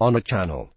on a channel.